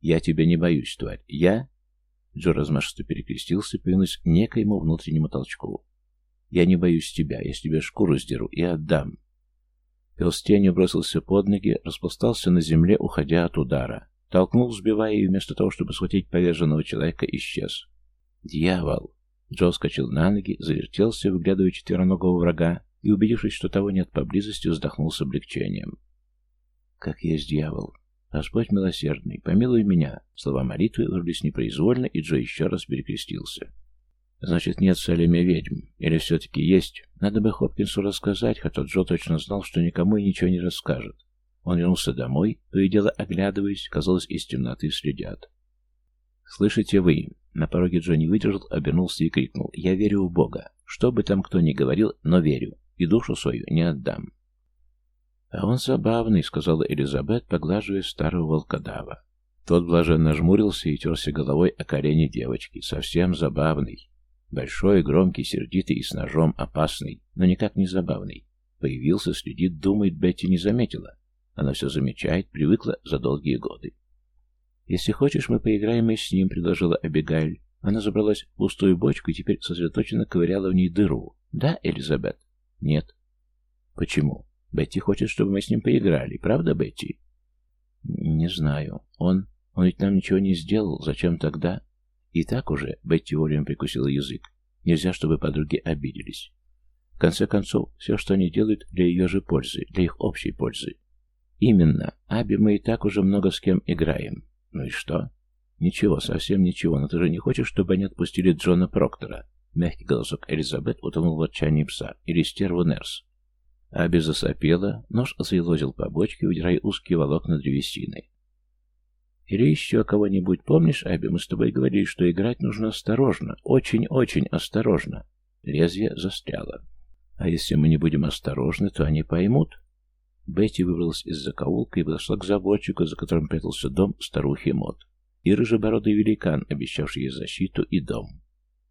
«Я тебя не боюсь, тварь. Я...» Джо размашисто перекрестился, повинуясь некоему внутреннему толчку. «Я не боюсь тебя. Я с тебя шкуру сдеру и отдам». Пес тенью бросился под ноги, распластался на земле, уходя от удара. Толкнул, сбивая, и вместо того, чтобы схватить поверженного человека, исчез. «Дьявол!» Джо скочил на ноги, завертелся, выглядывая четвероногого врага, и, убедившись, что того нет поблизости, вздохнул с облегчением. «Как есть дьявол! Господь милосердный, помилуй меня!» Слова молитвы вырвались непроизвольно, и Джо еще раз перекрестился. «Значит, нет в Салеме ведьм. Или все-таки есть? Надо бы Хопкинсу рассказать, хотя Джо точно знал, что никому и ничего не расскажет. Он вернулся домой, то и дело оглядываясь, казалось, из темноты следят. «Слышите вы?» На пороге Джо не выдержал, обернулся и крикнул. «Я верю в Бога. Что бы там кто ни говорил, но верю. И душу свою не отдам». «А он забавный», — сказала Элизабет, поглаживая старого волкодава. Тот блаженно жмурился и терся головой о колени девочки. Совсем забавный. Большой, громкий, сердитый и с ножом опасный, но никак не забавный. Появился, следит, думает, Бетти не заметила. Она все замечает, привыкла за долгие годы. «Если хочешь, мы поиграем и с ним», — предложила Абигайль. Она забралась в пустую бочку и теперь сосредоточенно ковыряла в ней дыру. «Да, Элизабет?» «Нет». «Почему?» «Бетти хочет, чтобы мы с ним поиграли. Правда, Бетти?» «Не знаю. Он... Он ведь нам ничего не сделал. Зачем тогда?» И так уже Бетти вовремя прикусила язык. Нельзя, чтобы подруги обиделись. В конце концов, все, что они делают, для ее же пользы, для их общей пользы. Именно. Аби мы и так уже много с кем играем. Ну и что? Ничего, совсем ничего, но ты же не хочешь, чтобы они отпустили Джона Проктора? Мягкий голосок Элизабет утонул в отчаянии пса. Или стерву Нерс. Аби засопела, нож заелозил по бочке, удирая узкие волокна древесины. Или еще кого-нибудь помнишь, Аби, мы с тобой говорили, что играть нужно осторожно, очень-очень осторожно. Лезвие застряло. А если мы не будем осторожны, то они поймут. Бетти выбралась из закоулка и подошла к заборчику, за которым прятался дом старухи Мот. И рыжебородый великан, обещавший ей защиту и дом.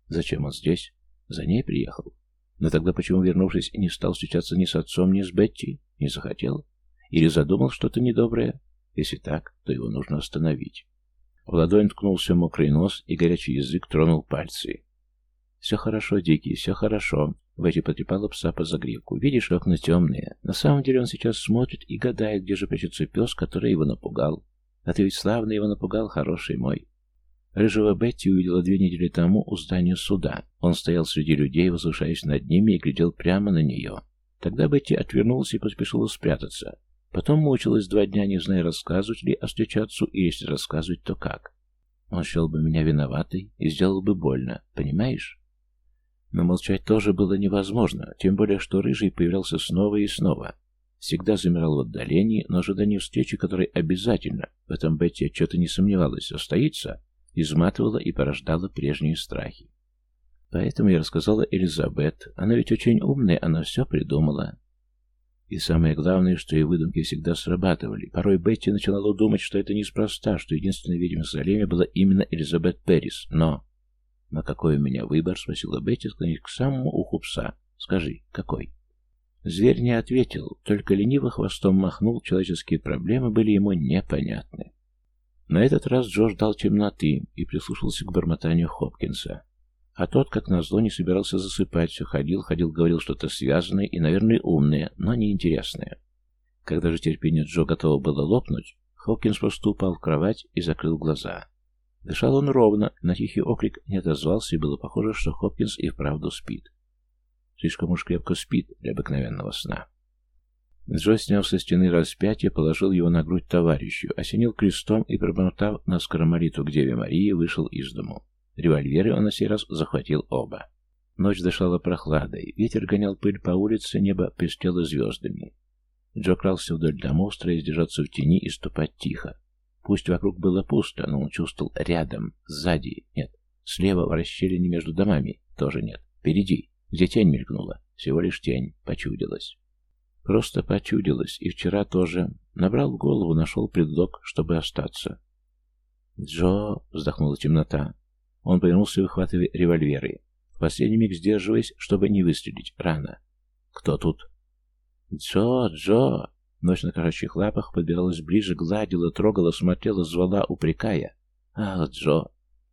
Зачем он здесь? За ней приехал. Но тогда почему, вернувшись, не стал встречаться ни с отцом, ни с Бетти? Не захотел? Или задумал что-то недоброе? Если так, то его нужно остановить. В ладонь ткнулся мокрый нос, и горячий язык тронул пальцы. «Все хорошо, Дикий, все хорошо. Бетти потрепала пса по загривку. «Видишь, окна темные. На самом деле он сейчас смотрит и гадает, где же прячется пес, который его напугал. А ты ведь славно его напугал, хороший мой». Рыжего Бетти увидела две недели тому у здания суда. Он стоял среди людей, возвышаясь над ними, и глядел прямо на нее. Тогда Бетти отвернулась и поспешила спрятаться. Потом мучилась два дня, не зная, рассказывать ли о встречаться, и если рассказывать, то как. Он счел бы меня виноватой и сделал бы больно, понимаешь? Но молчать тоже было невозможно, тем более, что Рыжий появлялся снова и снова. Всегда замирал в отдалении, но ожидание встречи, которой обязательно, в этом Бетти что-то не сомневалась, состоится, изматывала и порождала прежние страхи. Поэтому я рассказала Элизабет. Она ведь очень умная, она все придумала. И самое главное, что ее выдумки всегда срабатывали. Порой Бетти начинала думать, что это неспроста, что единственной ведьмой в Салеме была именно Элизабет Перрис. Но «На какой у меня выбор?» — спросила Бетти, склонив к самому уху пса. «Скажи, какой?» Зверь не ответил, только лениво хвостом махнул, человеческие проблемы были ему непонятны. На этот раз Джо ждал темноты и прислушался к бормотанию Хопкинса. А тот, как назло, не собирался засыпать, все ходил, ходил, говорил что-то связанное и, наверное, умное, но неинтересное. Когда же терпение Джо готово было лопнуть, Хопкинс просто в кровать и закрыл глаза. Дышал он ровно, на тихий окрик не отозвался, и было похоже, что Хопкинс и вправду спит. Слишком уж крепко спит для обыкновенного сна. Джо, сняв со стены распятие, положил его на грудь товарищу, осенил крестом и, пробормотав наскоро молитву к Деве Марии, вышел из дому. Револьверы он на сей раз захватил оба. Ночь дышала прохладой, ветер гонял пыль по улице, небо пестело звездами. Джо крался вдоль домов, стараясь держаться в тени и ступать тихо. Пусть вокруг было пусто, но он чувствовал рядом, сзади, нет, слева в расщелине между домами тоже нет, впереди, где тень мелькнула, всего лишь тень, почудилась. Просто почудилась, и вчера тоже. Набрал голову, нашел предлог, чтобы остаться. «Джо!» — вздохнула темнота. Он повернулся, выхватывая револьверы. В последний миг сдерживаясь, чтобы не выстрелить. Рано. «Кто тут?» «Джо! Джо!» Ночь на кошачьих лапах подбиралась ближе, гладила, трогала, смотрела, звала, упрекая. «Ах, Джо,